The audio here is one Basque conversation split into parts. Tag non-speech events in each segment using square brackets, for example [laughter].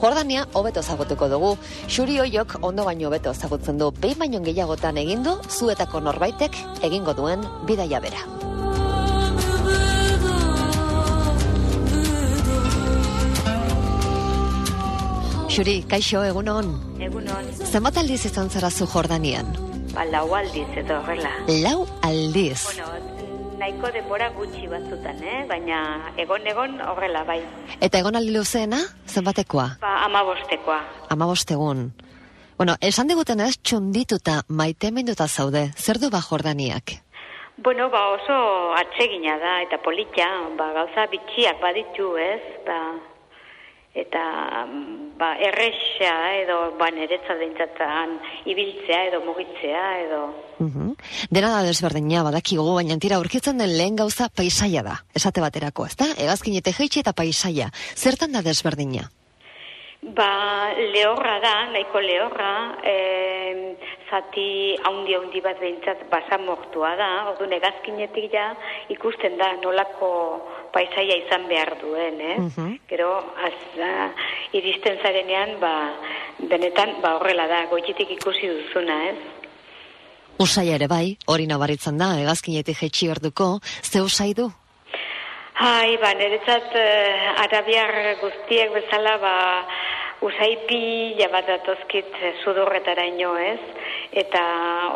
Jordania hobeto zagutuko dugu. Xuri hoiok ondo baino hobeto zagutzen du. Behin baino gehiagotan egin du zuetako norbaitek egingo duen bidaia bera. Xuri, kaixo, egunon. Egunon, Zenbat aldiz izan zara zu Jordanian? ba, lau aldiz edo horrela. Lau aldiz. Bueno, nahiko denbora gutxi batzutan, eh? baina egon-egon horrela bai. Eta egon aldi luzeena, zenbatekoa? Ba, ama bostekoa. Ama bostegun. Bueno, esan diguten ez, txundituta, maite minduta zaude. Zer du ba Jordaniak? Bueno, ba, oso atsegina da eta polita, ba, gauza bitxiak baditu, ez? Ba, eta mm, ba, erresa edo ba, niretzat behintzatan ibiltzea edo mugitzea edo... Mhm. Dena da desberdina, badakigu, baina tira aurkitzen den lehen gauza paisaia da. Esate baterako, ezta? Egazkinete jeitxe eta paisaia. Zertan da desberdina? Ba, lehorra da, nahiko lehorra, e, zati haundi haundi bat behintzat basamortua da, orduan egazkinetik ja ikusten da nolako paisaia izan behar duen, eh? Mhm. Gero, az, a, iristen zarenean, ba, benetan, ba, horrela da, goititik ikusi duzuna, ez? Usaia ere bai, hori nabaritzen da, egazkinetik jeitxi orduko, ze usai du? Hai, ba, niretzat eh, arabiar guztiek bezala, ba, usai pila bat datozkit eh, sudurretaraino, ez? Eta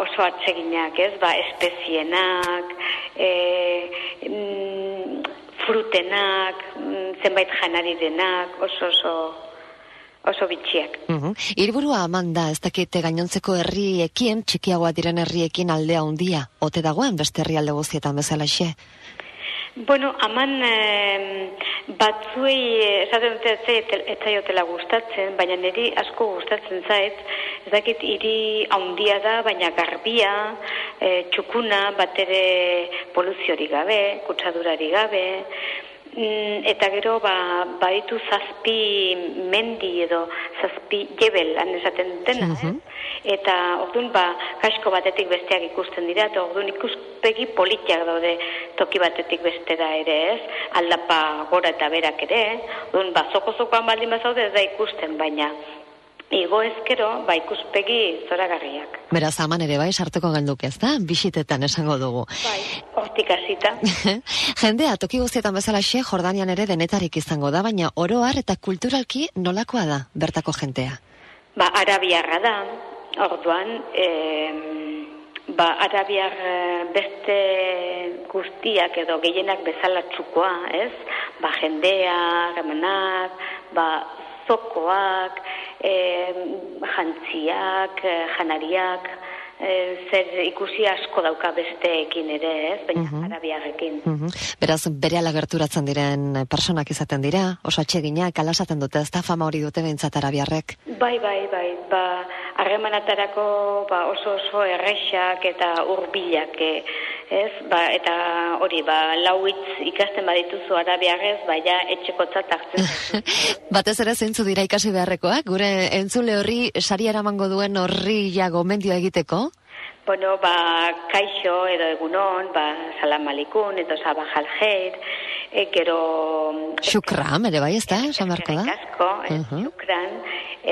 oso atseginak, ez? Ba, espezienak, e, mm, frutenak, mm, zenbait janari denak, oso oso oso bitxiak. Mhm. Hirburua aman da, ez dakite gainontzeko herriekin, txikiagoa diren herriekin aldea handia. Ote dagoen beste herrialde guztietan bezala xe. Bueno, aman eh, batzuei esaten dute ez zaiotela gustatzen, baina niri asko gustatzen zait, ez dakit hiri handia da, baina garbia, eh, txukuna, bat ere poluziorik gabe, kutsadurari gabe, eta gero ba, baditu zazpi mendi edo zazpi jebel han esaten dutena, Mhm. eh? eta orduan ba kasko batetik besteak ikusten dira eta orduan ikuspegi politiak daude toki batetik bestera ere ez aldapa gora eta berak ere orduan ba zoko zokoan baldin bazaude ez da ikusten baina igo ezkero ba ikuspegi zoragarriak Beraz, aman ere bai, sartuko gelduk ez da, bisitetan esango dugu. bai hortik hasita [laughs] Jendea, toki guztietan bezala xe, Jordanian ere denetarik izango da, baina oroar eta kulturalki nolakoa da bertako jentea. Ba, arabiarra da, orduan, em, ba, arabiar eh, beste guztiak edo gehienak bezala txukoa, ez? Ba, jendea, remenak, ba, zokoak, em, jantziak, eh, janariak, eh, zer ikusi asko dauka besteekin ere, ez? Baina Mhm. arabiarrekin. Mhm. Beraz, bere gerturatzen diren personak izaten dira, oso atxeginak, alasaten dute, ez da fama hori dute behintzat arabiarrek. Bai, bai, bai, ba, harremanatarako ba, oso oso errexak eta hurbilak eh, ez, ba, eta hori, ba, lau hitz ikasten badituzu arabiarrez, ba, ja, etxekotzat hartzen. [laughs] Batez ere zeintzu dira ikasi beharrekoak, gure entzule horri sari eramango duen horri ja gomendio egiteko? bueno, ba, kaixo edo egunon, ba, salam alikun, edo sabah aljeir, e, gero... Shukram, ere bai, ez da, esan beharko da? Asko, Mhm. shukran,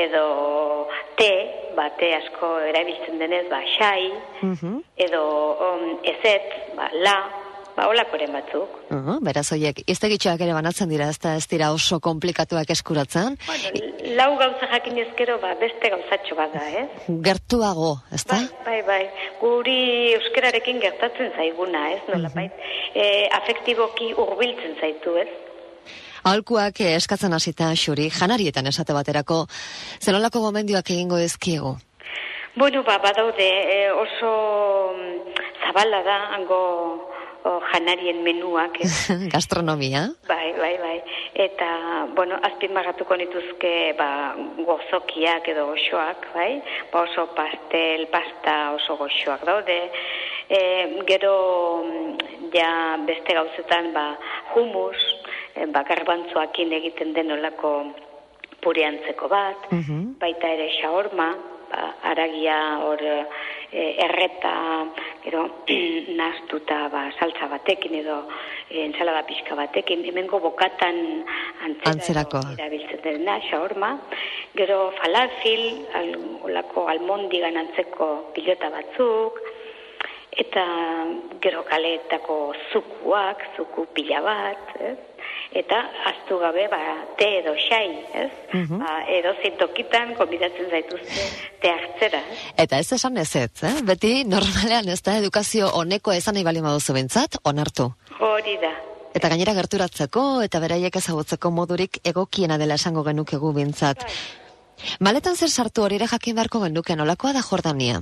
edo te, ba, te asko erabiltzen denez, ba, xai, Mhm. edo um, ezet, ba, la, ba, olakoren batzuk. Uh, beraz, oiek, iztegitxoak ere banatzen dira, ez da, ez dira oso komplikatuak eskuratzen. Bueno, lau gauza jakin ezkero, ba, beste gauzatxo bat da, ez? Gertuago, ez da? Bai, bai, bai. Guri euskararekin gertatzen zaiguna, ez? Nola, bai. E, afektiboki hurbiltzen zaitu, ez? Aholkuak eh, eskatzen hasita xuri, janarietan esate baterako, zelolako gomendioak egingo ezkiego. Bueno, ba, badaude, e, oso mm, zabala da, hango o, janarien menuak, ez? [laughs] Gastronomia. Bai, bai, bai. Eta, bueno, azpimarratuko nituzke, ba, gozokiak edo goxoak, bai? Ba, oso pastel, pasta oso goxoak daude. E, gero, mm, ja, beste gauzetan, ba, humus, e, ba, garbantzuakin egiten den olako pureantzeko bat, Mhm. baita ere shaorma, ba, aragia hor e, erreta, gero [clears throat] nastuta ba, saltza batekin edo e, ensalada pixka batekin, hemengo bokatan antzera erabiltzen dena, shaorma, gero falafil, al, olako almondi ganantzeko pilota batzuk, eta gero kaleetako zukuak, zuku pila bat, ez? Eta astu gabe ba, te edo xai, ez? Mm ba, edo zintokitan konbidatzen zaituzte te hartzera. Eta ez esan ez ez, eh? beti normalean ez da edukazio honeko esan nahi bali maduzu bentsat, onartu. Hori da. Eta gainera gerturatzeko eta beraiek ezagutzeko modurik egokiena dela esango genukegu bintzat. Bai. Maletan zer sartu hori ere jakin beharko genuke nolakoa da Jordania?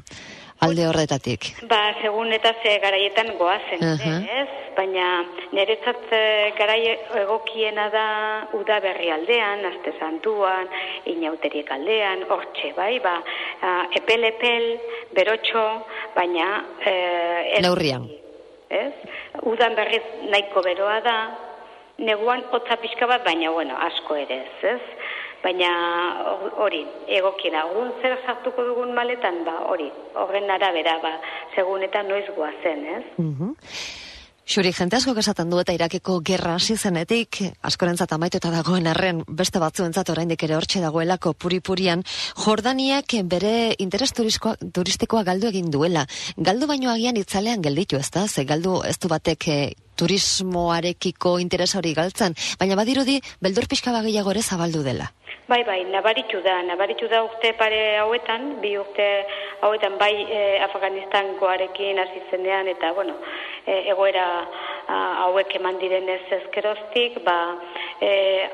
Alde horretatik. Ba, segun eta ze garaietan goazen, uh -huh. ez? Baina niretzat eh, garai egokiena da uda berri aldean, azte santuan, inauteriek aldean, hortxe, bai? Ba, epel-epel, berotxo, baina... Eh, Neurrian. Ez? Udan berriz nahiko beroa da, neguan hotza pixka bat, baina, bueno, asko ere ez, ez? Baina hori, egokiena, orduan zer sartuko dugun maletan, ba, hori, horren arabera, ba, segun eta noiz guazen, ez? Mm Xuri, jente asko esaten du eta irakeko gerra hasi zenetik, askorentzat amaitu eta dagoen arren, beste batzuentzat oraindik ere hortxe dagoelako puripurian, Jordaniak bere interes turistikoa galdu egin duela. Galdu baino agian itzalean gelditu ez da, ze galdu ez du batek eh, turismoarekiko interesa hori galtzen, baina badirudi beldur pixka bagiago ere zabaldu dela. Bai, bai, nabaritu da, nabaritu da urte pare hauetan, bi urte hauetan bai e, Afganistankoarekin hasi zenean eta bueno, e, egoera hauek eman diren ez ezkeroztik, ba, e,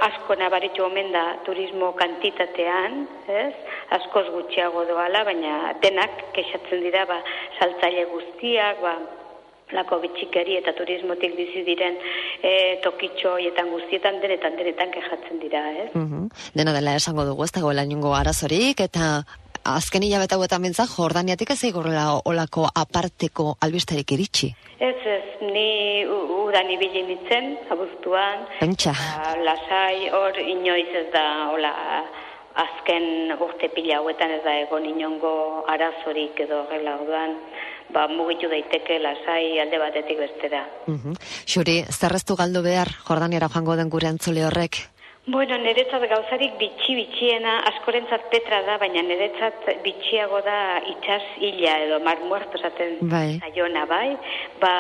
asko nabaritu omen da turismo kantitatean, ez? Askoz gutxiago doala, baina denak kexatzen dira, ba, saltzaile guztiak, ba, lako bitxikeri eta turismotik bizi diren e, tokitxo etan guztietan denetan denetan kejatzen dira, ez? Mm Dena dela esango dugu ez dagoela niongo arazorik eta azken hilabet hauetan bintzak Jordaniatik ez egorrela olako aparteko albisterik iritsi? Ez, ez, ni udan ibili nintzen, abuztuan. Pentsa. lasai, hor inoiz ez da, hola, azken urte pila hauetan ez da egon inongo arazorik edo gela orduan ba, mugitu daiteke lasai alde batetik bestera. Mm -hmm. Xuri, zerreztu galdu behar, Jordaniara joango den gure antzule horrek? Bueno, niretzat gauzarik bitxi bitxiena, askorentzat petra da, baina niretzat bitxiago da itxas hila edo mar muerto zaten bai. zaiona, bai? Ba,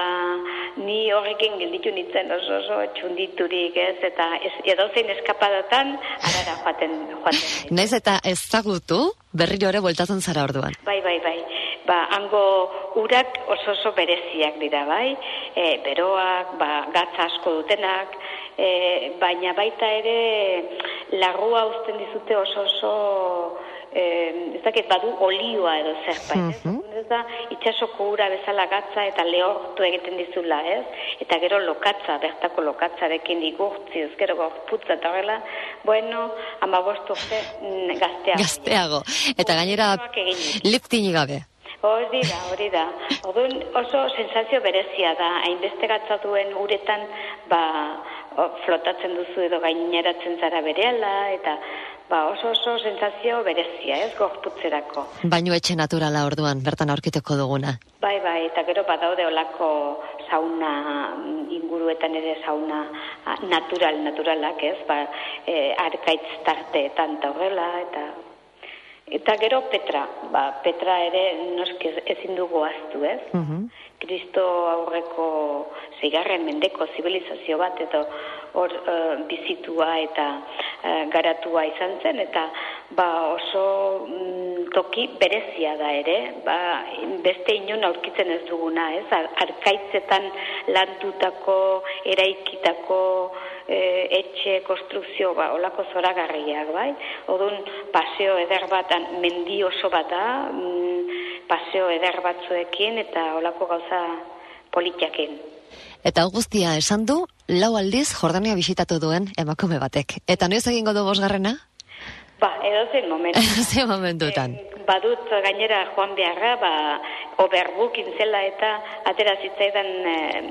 ni horrekin gelditu nintzen oso oso txunditurik, ez? Eta ez, edo zein eskapadatan, arara joaten. joaten [laughs] Nez eta ezagutu, berri jore bueltatzen zara orduan. Bai, bai, bai ba, hango urak oso oso bereziak dira, bai, e, beroak, ba, gatza asko dutenak, e, baina baita ere lagua uzten dizute oso oso eh, ez dakit badu olioa edo zerbait, mm -hmm. ez? Ez da, itxasoko ura bezala gatza eta lehortu egiten dizula, ez? Eta gero lokatza, bertako lokatzarekin igurtzi, ez gero gorputza eta horrela, bueno, ama bostu mm, gazteago. Gazteago. Eta gainera, lifting gabe. Hori da, hori da. Odun oso sensazio berezia da, hainbeste duen uretan, ba, flotatzen duzu edo gaineratzen zara bereala, eta ba, oso oso sensazio berezia, ez, gorputzerako. Baino etxe naturala orduan, bertan aurkiteko duguna. Bai, bai, eta gero badaude olako sauna inguruetan ere sauna natural, naturalak, ez, ba, e, arkaitz tarteetan horrela, eta Eta gero Petra, ba, Petra ere noski ezin dugu aztu, ez? Mm Kristo aurreko zigarren mendeko zibilizazio bat, eta hor uh, bizitua eta uh, garatua izan zen, eta ba, oso mm, toki berezia da ere, ba, beste inon aurkitzen ez duguna, ez? Arkaitzetan landutako, eraikitako, e, etxe konstrukzio ba olako zoragarriak bai odun paseo eder batan mendi oso bat da mm, paseo eder batzuekin eta olako gauza politiakin Eta guztia esan du, lau aldiz Jordania bisitatu duen emakume batek. Eta noiz egingo du bosgarrena? Ba, edo zen momentu. [laughs] zen momentutan. Eh, badut gainera joan beharra, ba, oberbuk intzela eta atera zitzaidan eh,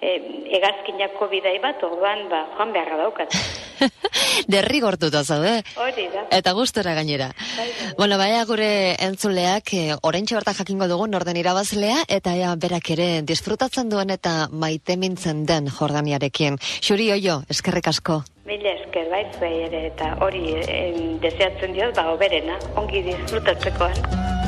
e, egazkinako bidai bat, orduan, ba, joan beharra daukat. [laughs] Derrigortuta zaude. Hori da. Eta gustora gainera. Bueno, baina gure entzuleak eh, oraintxe bertan jakingo dugu norden irabazlea eta ea berak ere disfrutatzen duen eta maite mintzen den Jordaniarekin. Xuri oio, eskerrik asko. Mila esker bai ere eta hori eh, deseatzen diot ba oberena ongi disfrutatzekoan.